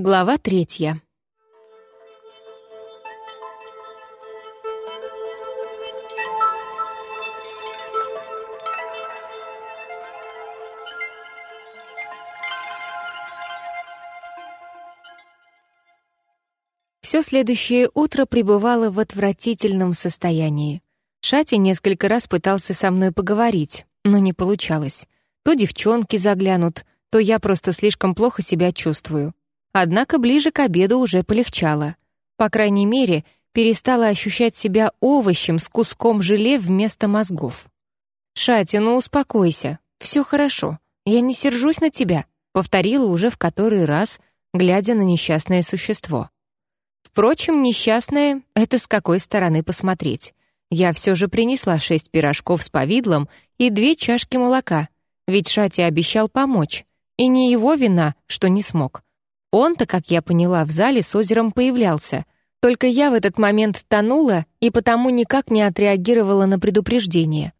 Глава третья. Все следующее утро пребывало в отвратительном состоянии. Шати несколько раз пытался со мной поговорить, но не получалось. То девчонки заглянут, то я просто слишком плохо себя чувствую. Однако ближе к обеду уже полегчало. По крайней мере, перестала ощущать себя овощем с куском желе вместо мозгов. «Шати, ну успокойся. Все хорошо. Я не сержусь на тебя», — повторила уже в который раз, глядя на несчастное существо. Впрочем, несчастное — это с какой стороны посмотреть. Я все же принесла шесть пирожков с повидлом и две чашки молока, ведь Шати обещал помочь, и не его вина, что не смог. Он-то, как я поняла, в зале с озером появлялся. Только я в этот момент тонула и потому никак не отреагировала на предупреждение.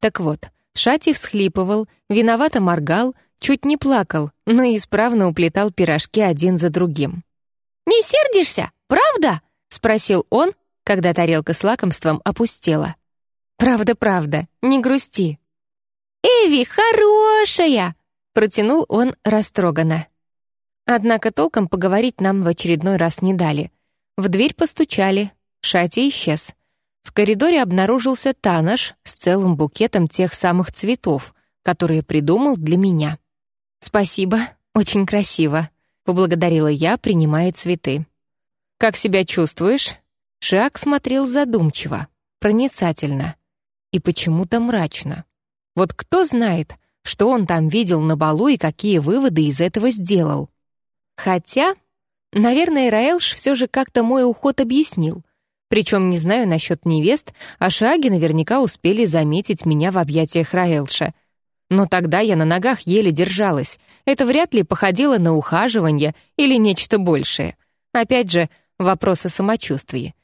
Так вот, Шати всхлипывал, виновато моргал, чуть не плакал, но исправно уплетал пирожки один за другим. «Не сердишься, правда?» — спросил он, когда тарелка с лакомством опустела. «Правда, правда, не грусти». «Эви, хорошая!» — протянул он растроганно. Однако толком поговорить нам в очередной раз не дали. В дверь постучали, Шати исчез. В коридоре обнаружился Танаш с целым букетом тех самых цветов, которые придумал для меня. «Спасибо, очень красиво», — поблагодарила я, принимая цветы. «Как себя чувствуешь?» Шиак смотрел задумчиво, проницательно и почему-то мрачно. Вот кто знает, что он там видел на балу и какие выводы из этого сделал. Хотя, наверное, Раэлш все же как-то мой уход объяснил. Причем не знаю насчет невест, а Шаги наверняка успели заметить меня в объятиях Раэлша. Но тогда я на ногах еле держалась. Это вряд ли походило на ухаживание или нечто большее. Опять же, вопрос о самочувствии.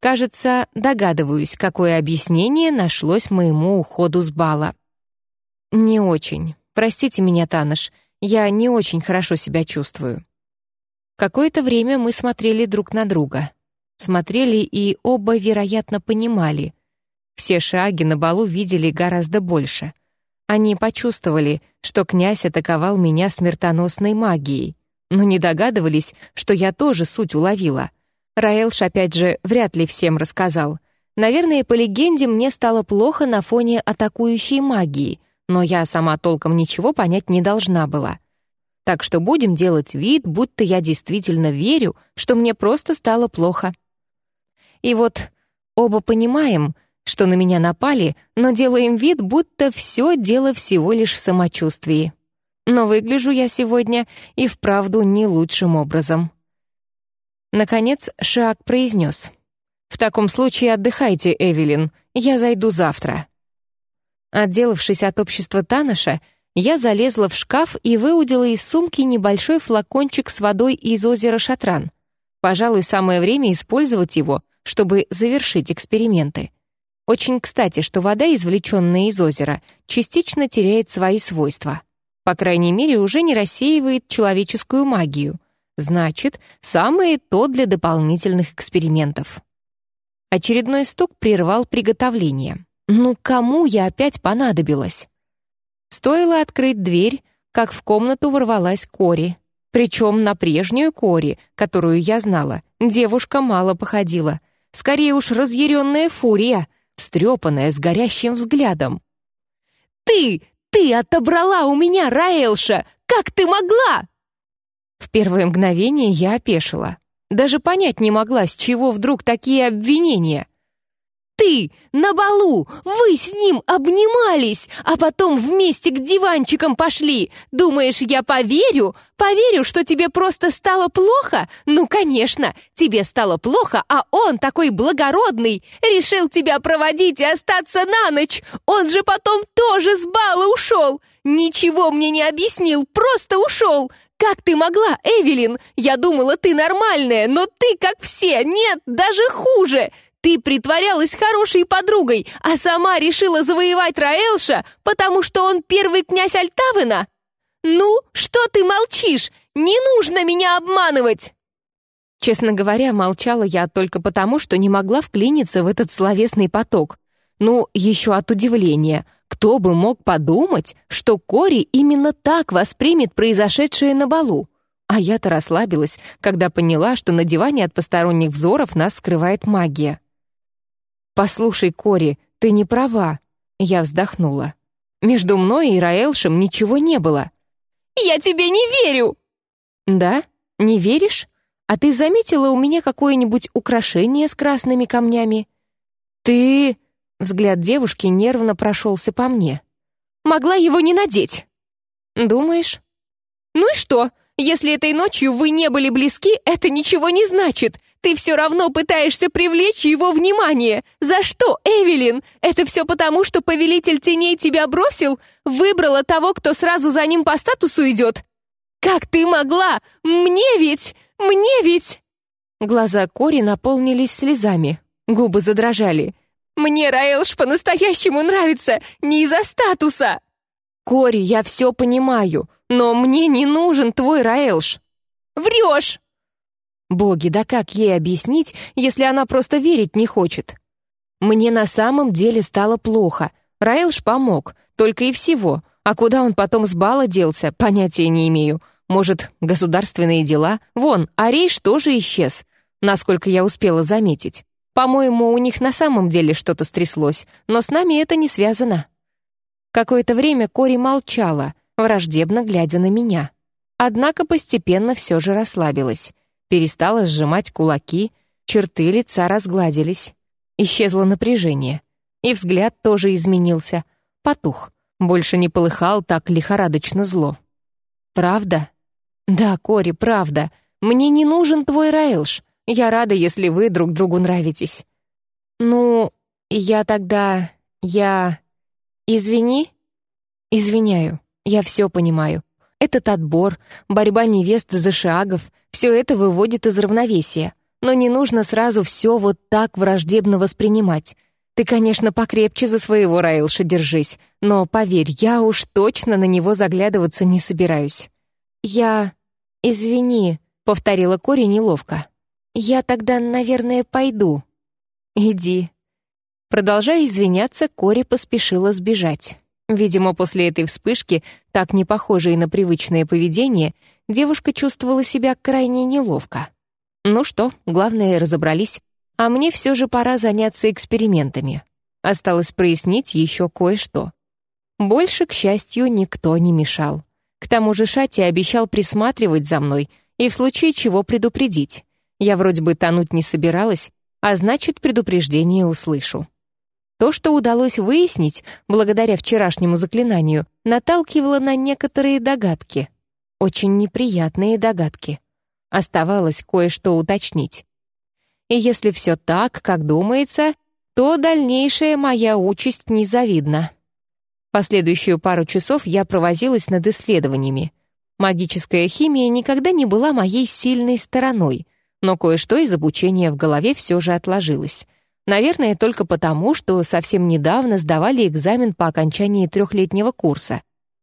Кажется, догадываюсь, какое объяснение нашлось моему уходу с бала. Не очень. Простите меня, Таныш, я не очень хорошо себя чувствую. Какое-то время мы смотрели друг на друга. Смотрели и оба, вероятно, понимали. Все шаги на балу видели гораздо больше. Они почувствовали, что князь атаковал меня смертоносной магией, но не догадывались, что я тоже суть уловила. Раэлш, опять же, вряд ли всем рассказал. Наверное, по легенде, мне стало плохо на фоне атакующей магии, но я сама толком ничего понять не должна была. Так что будем делать вид, будто я действительно верю, что мне просто стало плохо. И вот оба понимаем, что на меня напали, но делаем вид, будто все дело всего лишь в самочувствии. Но выгляжу я сегодня и вправду не лучшим образом. Наконец Шиак произнес. «В таком случае отдыхайте, Эвелин, я зайду завтра». Отделавшись от общества Танаша, я залезла в шкаф и выудила из сумки небольшой флакончик с водой из озера Шатран. Пожалуй, самое время использовать его, чтобы завершить эксперименты. Очень кстати, что вода, извлеченная из озера, частично теряет свои свойства. По крайней мере, уже не рассеивает человеческую магию. Значит, самое то для дополнительных экспериментов. Очередной стук прервал приготовление. Ну, кому я опять понадобилась? Стоило открыть дверь, как в комнату ворвалась Кори. Причем на прежнюю Кори, которую я знала, девушка мало походила. Скорее уж разъяренная фурия, встрепанная, с горящим взглядом. «Ты! Ты отобрала у меня Раэлша! Как ты могла?» В первое мгновение я опешила. Даже понять не могла, с чего вдруг такие обвинения ты на балу, вы с ним обнимались, а потом вместе к диванчикам пошли. Думаешь, я поверю? Поверю, что тебе просто стало плохо? Ну, конечно, тебе стало плохо, а он такой благородный, решил тебя проводить и остаться на ночь. Он же потом тоже с бала ушел. Ничего мне не объяснил, просто ушел. Как ты могла, Эвелин? Я думала, ты нормальная, но ты, как все, нет, даже хуже. Ты притворялась хорошей подругой, а сама решила завоевать Раэлша, потому что он первый князь Альтавена? Ну, что ты молчишь? Не нужно меня обманывать!» Честно говоря, молчала я только потому, что не могла вклиниться в этот словесный поток. Ну, еще от удивления. Кто бы мог подумать, что Кори именно так воспримет произошедшее на балу? А я-то расслабилась, когда поняла, что на диване от посторонних взоров нас скрывает магия. «Послушай, Кори, ты не права», — я вздохнула. «Между мной и Раэлшем ничего не было». «Я тебе не верю!» «Да? Не веришь? А ты заметила у меня какое-нибудь украшение с красными камнями?» «Ты...» — взгляд девушки нервно прошелся по мне. «Могла его не надеть». «Думаешь?» «Ну и что? Если этой ночью вы не были близки, это ничего не значит. Ты все равно пытаешься привлечь его внимание. За что, Эвелин? Это все потому, что повелитель теней тебя бросил? Выбрала того, кто сразу за ним по статусу идет? Как ты могла? Мне ведь... Мне ведь...» Глаза Кори наполнились слезами. Губы задрожали. «Мне Раэлш по-настоящему нравится, не из-за статуса!» «Кори, я все понимаю, но мне не нужен твой Раэлш». «Врешь!» Боги, да как ей объяснить, если она просто верить не хочет? Мне на самом деле стало плохо. Раэлш помог, только и всего. А куда он потом с бала делся, понятия не имею. Может, государственные дела? Вон, Арейш тоже исчез, насколько я успела заметить. По-моему, у них на самом деле что-то стряслось, но с нами это не связано. Какое-то время Кори молчала, враждебно глядя на меня. Однако постепенно все же расслабилась. Перестала сжимать кулаки, черты лица разгладились. Исчезло напряжение. И взгляд тоже изменился. Потух. Больше не полыхал так лихорадочно зло. «Правда?» «Да, Кори, правда. Мне не нужен твой Райлш. Я рада, если вы друг другу нравитесь». «Ну, я тогда... я...» «Извини?» «Извиняю. Я все понимаю. Этот отбор, борьба невест за шагов — все это выводит из равновесия. Но не нужно сразу все вот так враждебно воспринимать. Ты, конечно, покрепче за своего Раилша держись, но, поверь, я уж точно на него заглядываться не собираюсь. Я... «Извини», — повторила Кори неловко. «Я тогда, наверное, пойду». «Иди». Продолжая извиняться, Кори поспешила сбежать. Видимо, после этой вспышки, так не похожей на привычное поведение, девушка чувствовала себя крайне неловко. Ну что, главное, разобрались. А мне все же пора заняться экспериментами. Осталось прояснить еще кое-что. Больше, к счастью, никто не мешал. К тому же Шати обещал присматривать за мной и в случае чего предупредить. Я вроде бы тонуть не собиралась, а значит, предупреждение услышу. То, что удалось выяснить, благодаря вчерашнему заклинанию, наталкивало на некоторые догадки. Очень неприятные догадки. Оставалось кое-что уточнить. И если все так, как думается, то дальнейшая моя участь незавидна. Последующую пару часов я провозилась над исследованиями. Магическая химия никогда не была моей сильной стороной, но кое-что из обучения в голове все же отложилось — Наверное, только потому, что совсем недавно сдавали экзамен по окончании трехлетнего курса.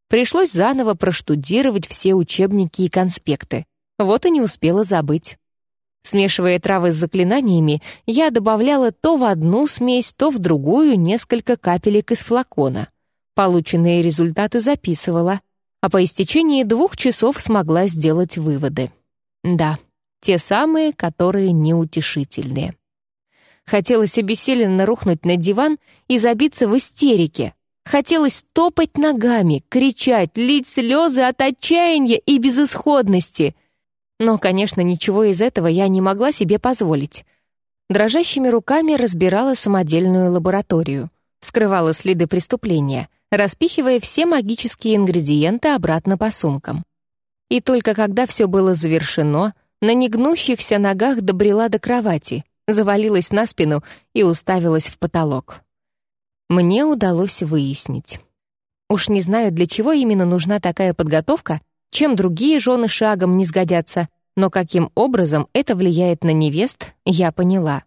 Пришлось заново проштудировать все учебники и конспекты. Вот и не успела забыть. Смешивая травы с заклинаниями, я добавляла то в одну смесь, то в другую несколько капелек из флакона. Полученные результаты записывала, а по истечении двух часов смогла сделать выводы. Да, те самые, которые неутешительные. Хотелось обессиленно рухнуть на диван и забиться в истерике. Хотелось топать ногами, кричать, лить слезы от отчаяния и безысходности. Но, конечно, ничего из этого я не могла себе позволить. Дрожащими руками разбирала самодельную лабораторию, скрывала следы преступления, распихивая все магические ингредиенты обратно по сумкам. И только когда все было завершено, на негнущихся ногах добрела до кровати — завалилась на спину и уставилась в потолок. Мне удалось выяснить. Уж не знаю, для чего именно нужна такая подготовка, чем другие жены шагом не сгодятся, но каким образом это влияет на невест, я поняла.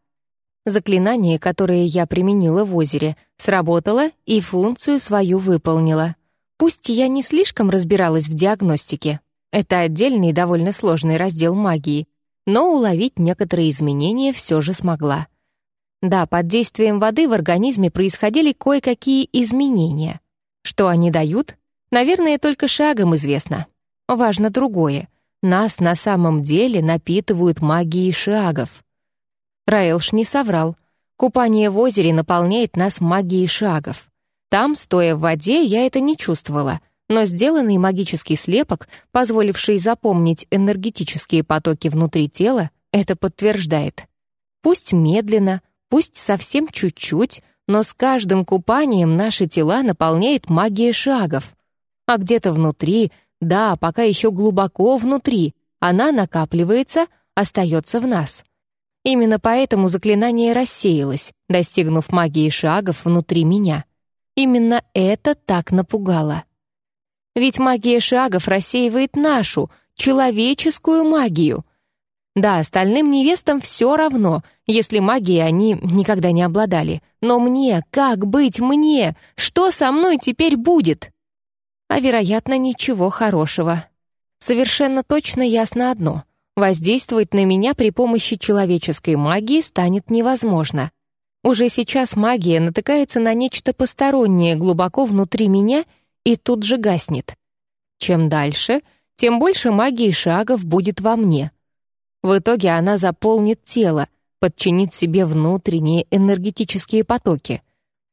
Заклинание, которое я применила в озере, сработало и функцию свою выполнило. Пусть я не слишком разбиралась в диагностике, Это отдельный довольно сложный раздел магии, но уловить некоторые изменения все же смогла. Да, под действием воды в организме происходили кое-какие изменения. Что они дают? Наверное, только шагом известно. Важно другое. Нас на самом деле напитывают магией шагов. Раэлш не соврал. Купание в озере наполняет нас магией шагов. Там, стоя в воде, я это не чувствовала, но сделанный магический слепок, позволивший запомнить энергетические потоки внутри тела, это подтверждает. Пусть медленно, пусть совсем чуть-чуть, но с каждым купанием наши тела наполняет магия шагов. А где-то внутри, да, пока еще глубоко внутри, она накапливается, остается в нас. Именно поэтому заклинание рассеялось, достигнув магии шагов внутри меня. Именно это так напугало. Ведь магия шагов рассеивает нашу, человеческую магию. Да, остальным невестам все равно, если магией они никогда не обладали. Но мне, как быть мне? Что со мной теперь будет? А, вероятно, ничего хорошего. Совершенно точно ясно одно. Воздействовать на меня при помощи человеческой магии станет невозможно. Уже сейчас магия натыкается на нечто постороннее глубоко внутри меня и тут же гаснет. Чем дальше, тем больше магии шагов будет во мне. В итоге она заполнит тело, подчинит себе внутренние энергетические потоки.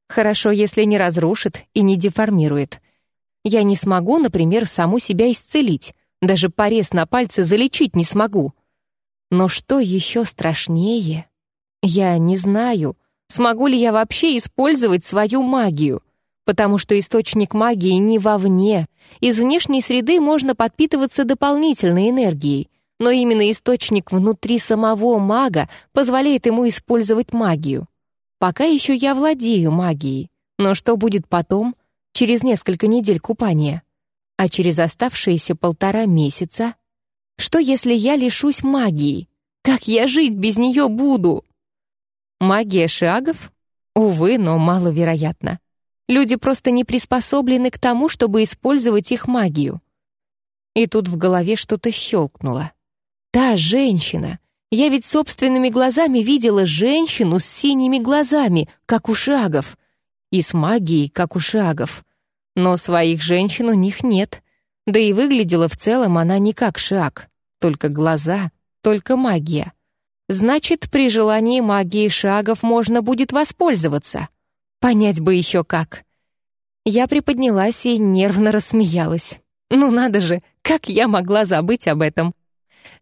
Хорошо, если не разрушит и не деформирует. Я не смогу, например, саму себя исцелить, даже порез на пальце залечить не смогу. Но что еще страшнее? Я не знаю, смогу ли я вообще использовать свою магию, потому что источник магии не вовне. Из внешней среды можно подпитываться дополнительной энергией, но именно источник внутри самого мага позволяет ему использовать магию. Пока еще я владею магией, но что будет потом, через несколько недель купания? А через оставшиеся полтора месяца? Что, если я лишусь магии? Как я жить без нее буду? Магия шагов? Увы, но маловероятно. Люди просто не приспособлены к тому, чтобы использовать их магию. И тут в голове что-то щелкнуло. Та женщина. Я ведь собственными глазами видела женщину с синими глазами, как у шагов, и с магией, как у шагов. Но своих женщин у них нет. Да и выглядела в целом она не как шаг. Только глаза, только магия. Значит, при желании магии шагов можно будет воспользоваться. Понять бы еще как. Я приподнялась и нервно рассмеялась. Ну надо же, как я могла забыть об этом?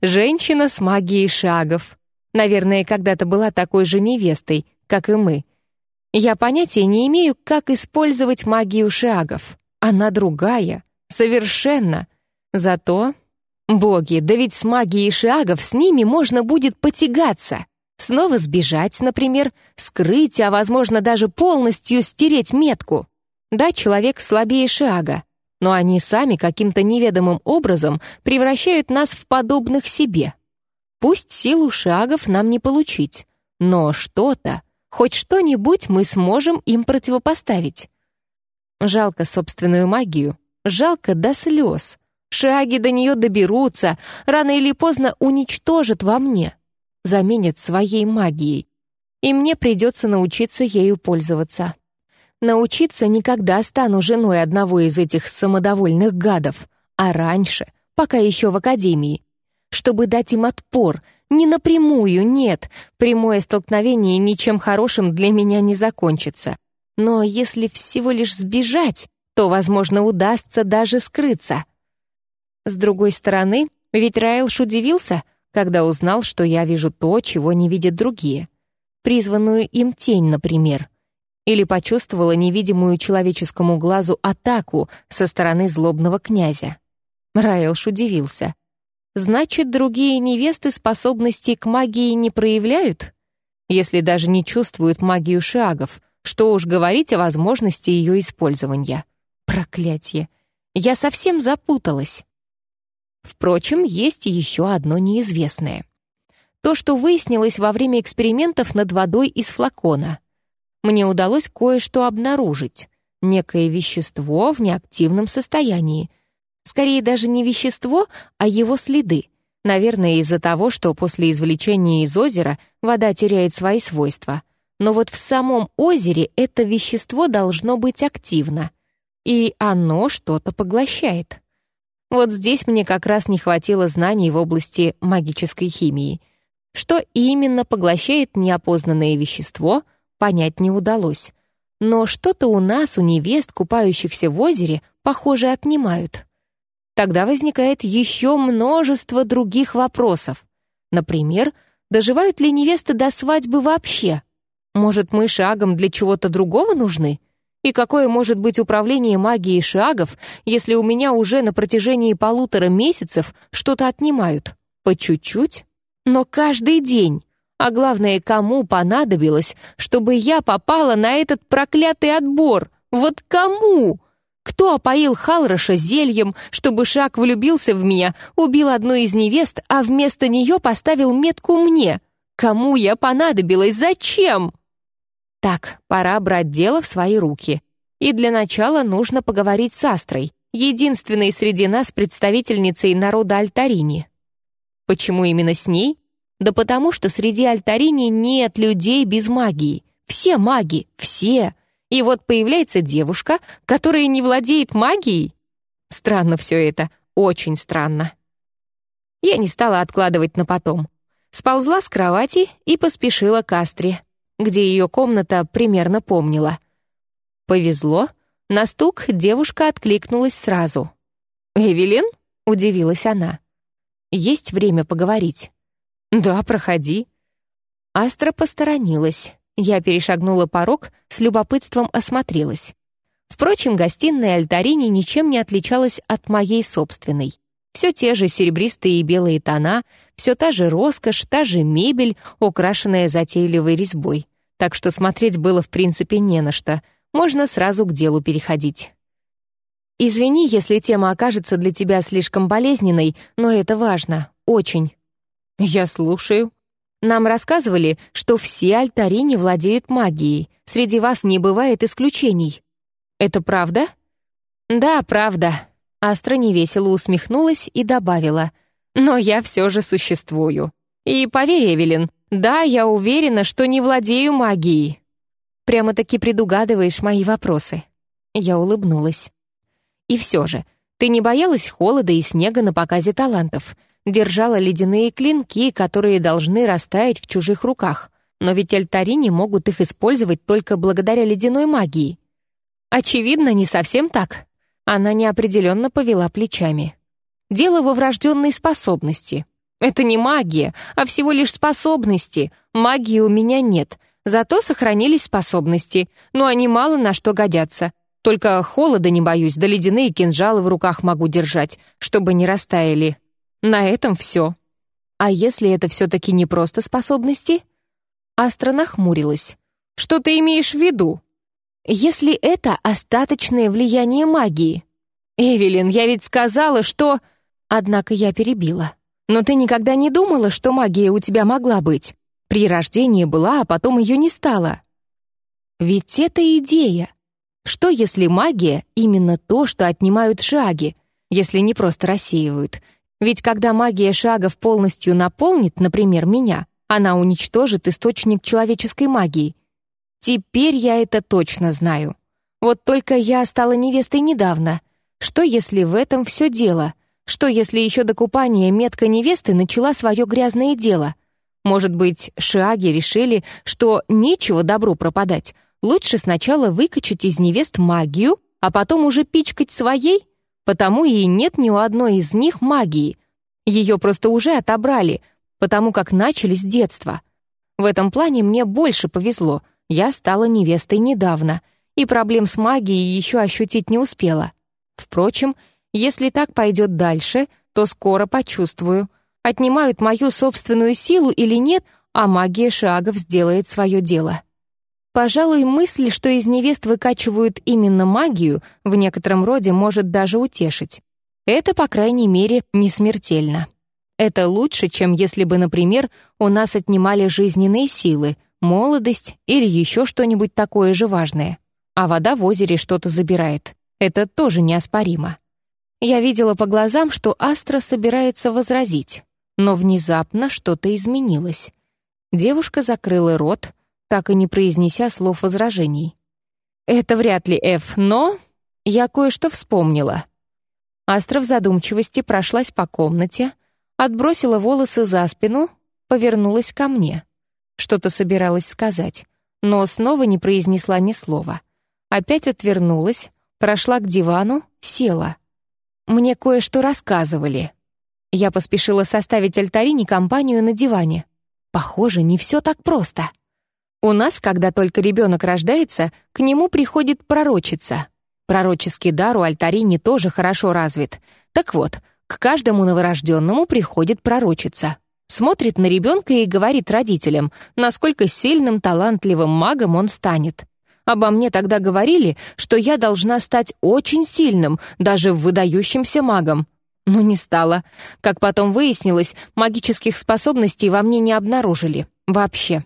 Женщина с магией шагов. Наверное, когда-то была такой же невестой, как и мы. Я понятия не имею, как использовать магию шагов. Она другая, совершенно. Зато, боги, да ведь с магией шагов с ними можно будет потягаться. Снова сбежать, например, скрыть, а, возможно, даже полностью стереть метку. Да, человек слабее шага, но они сами каким-то неведомым образом превращают нас в подобных себе. Пусть силу шагов нам не получить, но что-то, Хоть что-нибудь мы сможем им противопоставить. Жалко собственную магию, жалко до слез. Шаги до нее доберутся, рано или поздно уничтожат во мне, заменят своей магией. И мне придется научиться ею пользоваться. Научиться никогда стану женой одного из этих самодовольных гадов, а раньше, пока еще в академии, чтобы дать им отпор, не напрямую, нет. Прямое столкновение ничем хорошим для меня не закончится. Но если всего лишь сбежать, то, возможно, удастся даже скрыться. С другой стороны, ведь Райлш удивился, когда узнал, что я вижу то, чего не видят другие. Призванную им тень, например. Или почувствовала невидимую человеческому глазу атаку со стороны злобного князя. Райлш удивился. Значит, другие невесты способностей к магии не проявляют? Если даже не чувствуют магию шагов, что уж говорить о возможности ее использования. Проклятье! Я совсем запуталась. Впрочем, есть еще одно неизвестное. То, что выяснилось во время экспериментов над водой из флакона. Мне удалось кое-что обнаружить. Некое вещество в неактивном состоянии — Скорее даже не вещество, а его следы. Наверное, из-за того, что после извлечения из озера вода теряет свои свойства. Но вот в самом озере это вещество должно быть активно. И оно что-то поглощает. Вот здесь мне как раз не хватило знаний в области магической химии. Что именно поглощает неопознанное вещество, понять не удалось. Но что-то у нас, у невест, купающихся в озере, похоже, отнимают. Тогда возникает еще множество других вопросов. Например, доживают ли невесты до свадьбы вообще? Может, мы шагом для чего-то другого нужны? И какое может быть управление магией шагов, если у меня уже на протяжении полутора месяцев что-то отнимают? По чуть-чуть? Но каждый день. А главное, кому понадобилось, чтобы я попала на этот проклятый отбор? Вот кому? Кто опоил Халроша зельем, чтобы Шак влюбился в меня, убил одну из невест, а вместо нее поставил метку мне? Кому я понадобилась? Зачем? Так, пора брать дело в свои руки. И для начала нужно поговорить с Астрой, единственной среди нас представительницей народа Альтарини. Почему именно с ней? Да потому что среди Альтарини нет людей без магии. Все маги, все. И вот появляется девушка, которая не владеет магией. Странно все это, очень странно. Я не стала откладывать на потом. Сползла с кровати и поспешила к Астре, где ее комната примерно помнила. Повезло, на стук девушка откликнулась сразу. «Эвелин?» — удивилась она. «Есть время поговорить?» «Да, проходи». Астра посторонилась. Я перешагнула порог, с любопытством осмотрелась. Впрочем, гостиная Альтарини ничем не отличалась от моей собственной. Все те же серебристые и белые тона, все та же роскошь, та же мебель, украшенная затейливой резьбой. Так что смотреть было в принципе не на что. Можно сразу к делу переходить. «Извини, если тема окажется для тебя слишком болезненной, но это важно. Очень». «Я слушаю», нам рассказывали, что все альтари владеют магией. Среди вас не бывает исключений. Это правда? Да, правда. Астра невесело усмехнулась и добавила. Но я все же существую. И поверь, Эвелин, да, я уверена, что не владею магией. Прямо-таки предугадываешь мои вопросы. Я улыбнулась. И все же, ты не боялась холода и снега на показе талантов — держала ледяные клинки, которые должны растаять в чужих руках. Но ведь альтарини могут их использовать только благодаря ледяной магии. Очевидно, не совсем так. Она неопределенно повела плечами. Дело во врожденной способности. Это не магия, а всего лишь способности. Магии у меня нет, зато сохранились способности, но они мало на что годятся. Только холода не боюсь, да ледяные кинжалы в руках могу держать, чтобы не растаяли. На этом все. А если это все-таки не просто способности? Астра нахмурилась. Что ты имеешь в виду? Если это остаточное влияние магии. Эвелин, я ведь сказала, что... Однако я перебила. Но ты никогда не думала, что магия у тебя могла быть? При рождении была, а потом ее не стало. Ведь это идея. Что если магия — именно то, что отнимают шаги, если не просто рассеивают, ведь когда магия шагов полностью наполнит, например, меня, она уничтожит источник человеческой магии. Теперь я это точно знаю. Вот только я стала невестой недавно. Что, если в этом все дело? Что, если еще до купания метка невесты начала свое грязное дело? Может быть, шаги решили, что нечего добру пропадать. Лучше сначала выкачать из невест магию, а потом уже пичкать своей? Потому и нет ни у одной из них магии. Ее просто уже отобрали, потому как начали с детства. В этом плане мне больше повезло. Я стала невестой недавно, и проблем с магией еще ощутить не успела. Впрочем, если так пойдет дальше, то скоро почувствую. Отнимают мою собственную силу или нет, а магия шагов сделает свое дело. Пожалуй, мысль, что из невест выкачивают именно магию, в некотором роде может даже утешить. Это, по крайней мере, не смертельно. Это лучше, чем если бы, например, у нас отнимали жизненные силы, молодость или еще что-нибудь такое же важное. А вода в озере что-то забирает. Это тоже неоспоримо. Я видела по глазам, что Астра собирается возразить, но внезапно что-то изменилось. Девушка закрыла рот, так и не произнеся слов возражений. «Это вряд ли Эф, но я кое-что вспомнила». Астра в задумчивости прошлась по комнате, отбросила волосы за спину, повернулась ко мне. Что-то собиралась сказать, но снова не произнесла ни слова. Опять отвернулась, прошла к дивану, села. Мне кое-что рассказывали. Я поспешила составить Альтарине компанию на диване. Похоже, не все так просто. У нас, когда только ребенок рождается, к нему приходит пророчица. Пророческий дар у Альтарини тоже хорошо развит. Так вот, к каждому новорожденному приходит пророчица. Смотрит на ребенка и говорит родителям, насколько сильным, талантливым магом он станет. Обо мне тогда говорили, что я должна стать очень сильным, даже выдающимся магом. Но не стала. Как потом выяснилось, магических способностей во мне не обнаружили. Вообще.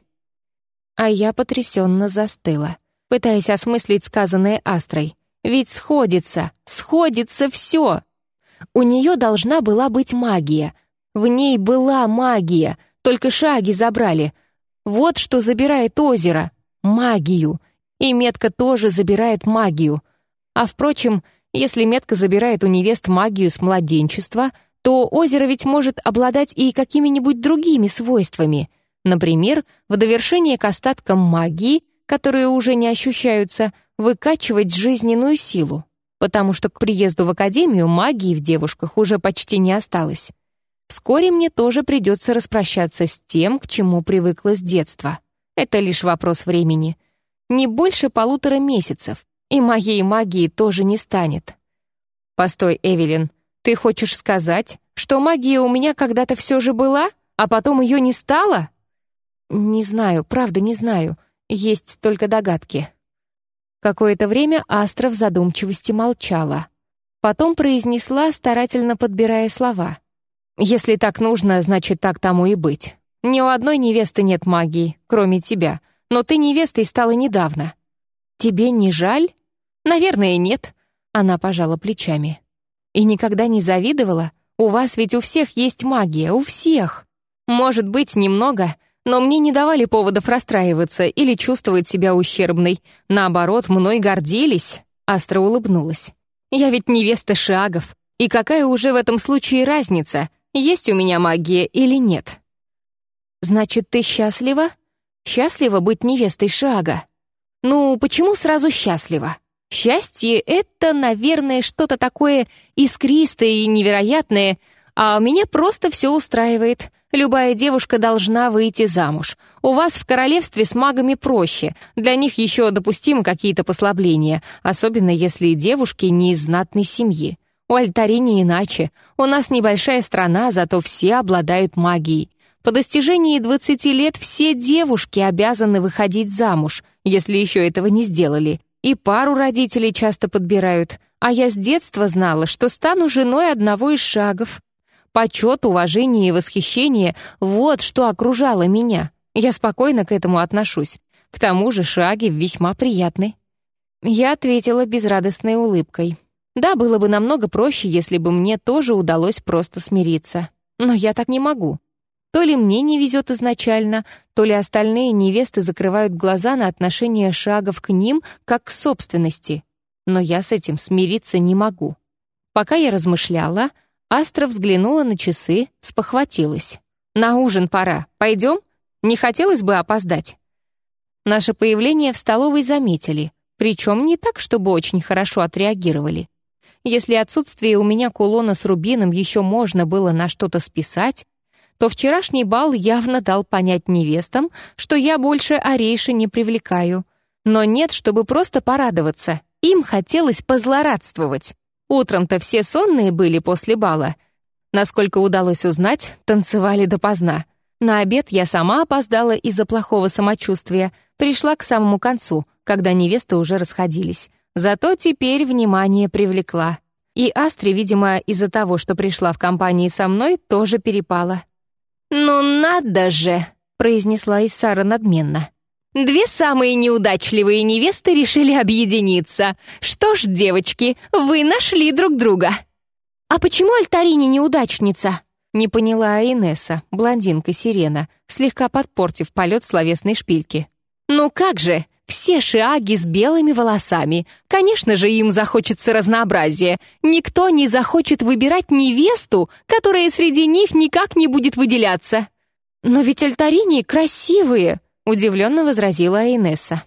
А я потрясенно застыла, пытаясь осмыслить сказанное Астрой. Ведь сходится, сходится все. У нее должна была быть магия. В ней была магия, только шаги забрали. Вот что забирает озеро. Магию. И метка тоже забирает магию. А впрочем, если метка забирает у невест магию с младенчества, то озеро ведь может обладать и какими-нибудь другими свойствами. Например, в довершение к остаткам магии, которые уже не ощущаются, выкачивать жизненную силу. Потому что к приезду в академию магии в девушках уже почти не осталось. Вскоре мне тоже придется распрощаться с тем, к чему привыкла с детства. Это лишь вопрос времени — не больше полутора месяцев, и моей магии тоже не станет. Постой, Эвелин, ты хочешь сказать, что магия у меня когда-то все же была, а потом ее не стало? Не знаю, правда не знаю, есть только догадки. Какое-то время Астра в задумчивости молчала. Потом произнесла, старательно подбирая слова. «Если так нужно, значит, так тому и быть. Ни у одной невесты нет магии, кроме тебя, но ты невестой стала недавно. Тебе не жаль? Наверное, нет. Она пожала плечами. И никогда не завидовала? У вас ведь у всех есть магия, у всех. Может быть, немного, но мне не давали поводов расстраиваться или чувствовать себя ущербной. Наоборот, мной гордились. Астра улыбнулась. Я ведь невеста Шагов. И какая уже в этом случае разница, есть у меня магия или нет? Значит, ты счастлива? Счастлива быть невестой Шага. Ну, почему сразу счастлива? Счастье — это, наверное, что-то такое искристое и невероятное, а меня просто все устраивает. Любая девушка должна выйти замуж. У вас в королевстве с магами проще. Для них еще допустимы какие-то послабления, особенно если девушки не из знатной семьи. У Альтари не иначе. У нас небольшая страна, зато все обладают магией. По достижении 20 лет все девушки обязаны выходить замуж, если еще этого не сделали. И пару родителей часто подбирают. А я с детства знала, что стану женой одного из шагов. Почет, уважение и восхищение — вот что окружало меня. Я спокойно к этому отношусь. К тому же шаги весьма приятны. Я ответила безрадостной улыбкой. Да, было бы намного проще, если бы мне тоже удалось просто смириться. Но я так не могу. То ли мне не везет изначально, то ли остальные невесты закрывают глаза на отношение шагов к ним, как к собственности. Но я с этим смириться не могу. Пока я размышляла, Астра взглянула на часы, спохватилась. «На ужин пора. Пойдем? Не хотелось бы опоздать». Наше появление в столовой заметили, причем не так, чтобы очень хорошо отреагировали. Если отсутствие у меня кулона с рубином еще можно было на что-то списать, то вчерашний бал явно дал понять невестам, что я больше Орейши не привлекаю. Но нет, чтобы просто порадоваться. Им хотелось позлорадствовать. Утром-то все сонные были после бала. Насколько удалось узнать, танцевали допоздна. На обед я сама опоздала из-за плохого самочувствия, пришла к самому концу, когда невесты уже расходились. Зато теперь внимание привлекла. И Астре, видимо, из-за того, что пришла в компании со мной, тоже перепала. «Ну надо же!» — произнесла Исара надменно. «Две самые неудачливые невесты решили объединиться. Что ж, девочки, вы нашли друг друга!» «А почему Альтарини неудачница?» Не поняла Инесса, блондинка-сирена, слегка подпортив полет словесной шпильки. «Ну как же! Все шиаги с белыми волосами. Конечно же, им захочется разнообразия. Никто не захочет выбирать невесту, которая среди них никак не будет выделяться». «Но ведь альтарини красивые!» — удивленно возразила Инесса.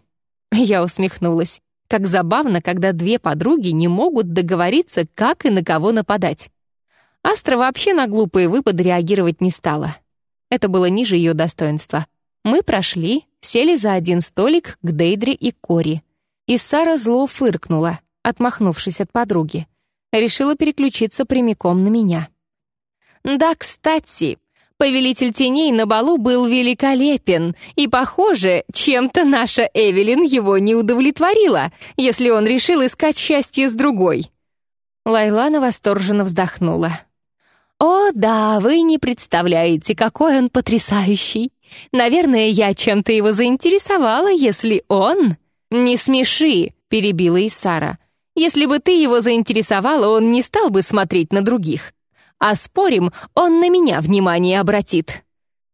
Я усмехнулась. Как забавно, когда две подруги не могут договориться, как и на кого нападать. Астра вообще на глупые выпады реагировать не стала. Это было ниже ее достоинства. Мы прошли, сели за один столик к Дейдре и Кори. И Сара зло фыркнула, отмахнувшись от подруги. Решила переключиться прямиком на меня. «Да, кстати, повелитель теней на балу был великолепен, и, похоже, чем-то наша Эвелин его не удовлетворила, если он решил искать счастье с другой». Лайлана восторженно вздохнула. «О, да, вы не представляете, какой он потрясающий. Наверное, я чем-то его заинтересовала, если он...» «Не смеши», — перебила Исара. «Если бы ты его заинтересовала, он не стал бы смотреть на других. А спорим, он на меня внимание обратит».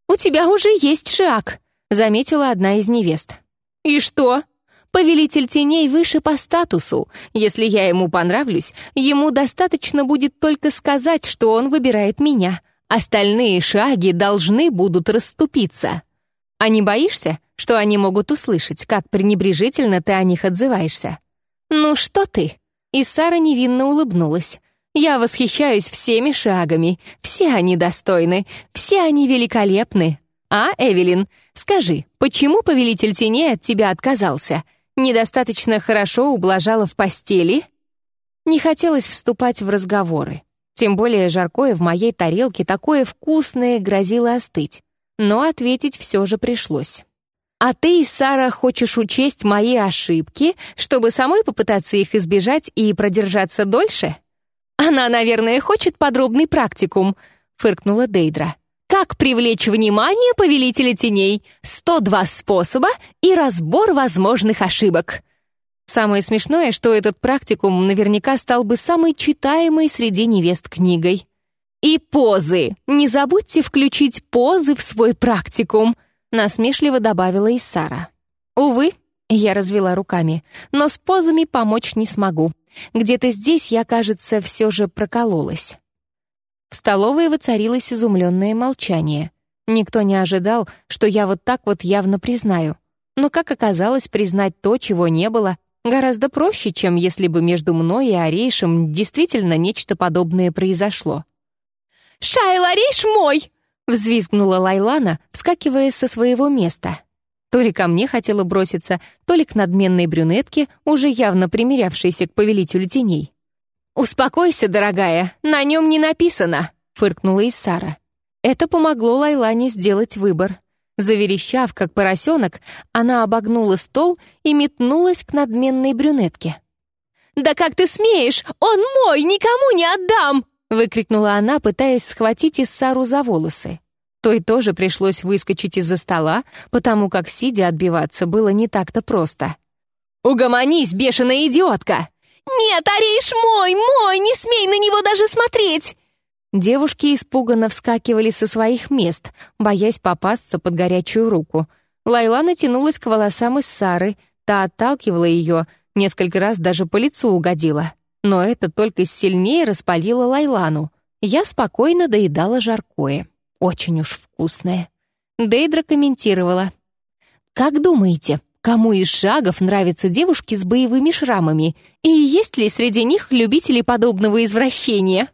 «У тебя уже есть шаг», — заметила одна из невест. «И что?» Повелитель теней выше по статусу. Если я ему понравлюсь, ему достаточно будет только сказать, что он выбирает меня. Остальные шаги должны будут расступиться. А не боишься, что они могут услышать, как пренебрежительно ты о них отзываешься? Ну что ты? И Сара невинно улыбнулась. Я восхищаюсь всеми шагами. Все они достойны, все они великолепны. А, Эвелин, скажи, почему повелитель теней от тебя отказался? Недостаточно хорошо ублажала в постели? Не хотелось вступать в разговоры. Тем более жаркое в моей тарелке такое вкусное грозило остыть. Но ответить все же пришлось. «А ты, Сара, хочешь учесть мои ошибки, чтобы самой попытаться их избежать и продержаться дольше?» «Она, наверное, хочет подробный практикум», — фыркнула Дейдра. Как привлечь внимание повелителя теней? 102 способа и разбор возможных ошибок. Самое смешное, что этот практикум наверняка стал бы самой читаемой среди невест книгой. И позы. Не забудьте включить позы в свой практикум, насмешливо добавила и Сара. Увы, я развела руками, но с позами помочь не смогу. Где-то здесь я, кажется, все же прокололась. В столовой воцарилось изумленное молчание. Никто не ожидал, что я вот так вот явно признаю. Но, как оказалось, признать то, чего не было, гораздо проще, чем если бы между мной и Арейшем действительно нечто подобное произошло. «Шайл Арейш мой!» — взвизгнула Лайлана, вскакивая со своего места. То ли ко мне хотела броситься, то ли к надменной брюнетке, уже явно примирявшейся к повелителю теней. «Успокойся, дорогая, на нем не написано», — фыркнула Иссара. Это помогло Лайлане сделать выбор. Заверещав, как поросенок, она обогнула стол и метнулась к надменной брюнетке. «Да как ты смеешь? Он мой, никому не отдам!» — выкрикнула она, пытаясь схватить Иссару за волосы. Той тоже пришлось выскочить из-за стола, потому как, сидя, отбиваться было не так-то просто. «Угомонись, бешеная идиотка!» «Нет, Ариш мой, мой, не смей на него даже смотреть!» Девушки испуганно вскакивали со своих мест, боясь попасться под горячую руку. Лайла натянулась к волосам из Сары, та отталкивала ее, несколько раз даже по лицу угодила. Но это только сильнее распалило Лайлану. Я спокойно доедала жаркое. Очень уж вкусное. Дейдра комментировала. «Как думаете, Кому из шагов нравятся девушки с боевыми шрамами? И есть ли среди них любители подобного извращения?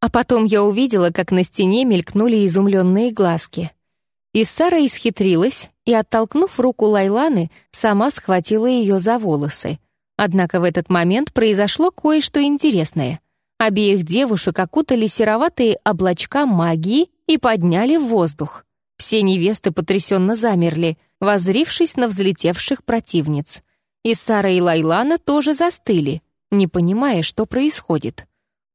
А потом я увидела, как на стене мелькнули изумленные глазки. И Сара исхитрилась и, оттолкнув руку Лайланы, сама схватила ее за волосы. Однако в этот момент произошло кое-что интересное. Обеих девушек окутали сероватые облачка магии и подняли в воздух. Все невесты потрясенно замерли, воззрившись на взлетевших противниц. И Сара и Лайлана тоже застыли, не понимая, что происходит.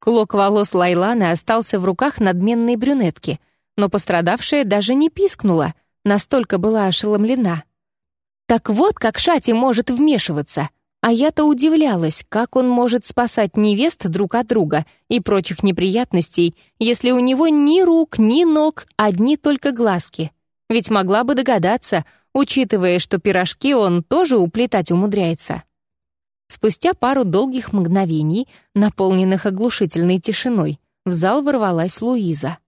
Клок волос Лайланы остался в руках надменной брюнетки, но пострадавшая даже не пискнула, настолько была ошеломлена. Так вот как Шати может вмешиваться. А я-то удивлялась, как он может спасать невест друг от друга и прочих неприятностей, если у него ни рук, ни ног, одни только глазки. Ведь могла бы догадаться, учитывая, что пирожки он тоже уплетать умудряется. Спустя пару долгих мгновений, наполненных оглушительной тишиной, в зал ворвалась Луиза.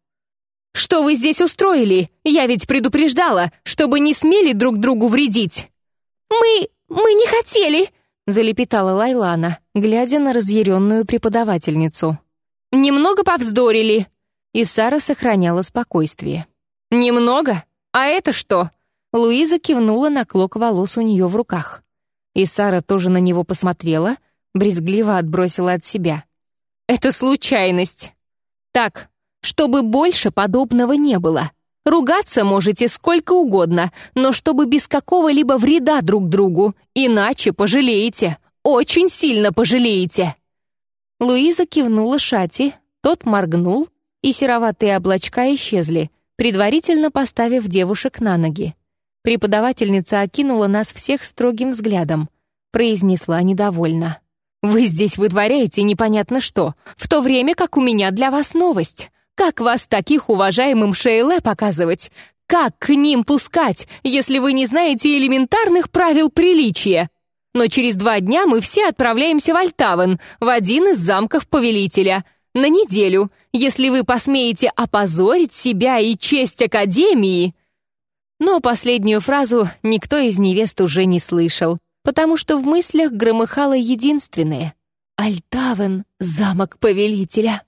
«Что вы здесь устроили? Я ведь предупреждала, чтобы не смели друг другу вредить!» «Мы... мы не хотели!» — залепетала Лайлана, глядя на разъяренную преподавательницу. «Немного повздорили!» И Сара сохраняла спокойствие. «Немного? А это что?» Луиза кивнула на клок волос у нее в руках. И Сара тоже на него посмотрела, брезгливо отбросила от себя. «Это случайность. Так, чтобы больше подобного не было. Ругаться можете сколько угодно, но чтобы без какого-либо вреда друг другу, иначе пожалеете, очень сильно пожалеете». Луиза кивнула Шати, тот моргнул, и сероватые облачка исчезли, предварительно поставив девушек на ноги. Преподавательница окинула нас всех строгим взглядом, произнесла недовольно. «Вы здесь вытворяете непонятно что, в то время как у меня для вас новость. Как вас таких уважаемым Шейле показывать? Как к ним пускать, если вы не знаете элементарных правил приличия? Но через два дня мы все отправляемся в Альтавен, в один из замков повелителя. На неделю, если вы посмеете опозорить себя и честь Академии. Но последнюю фразу никто из невест уже не слышал, потому что в мыслях громыхало единственное — Альтавен — замок повелителя.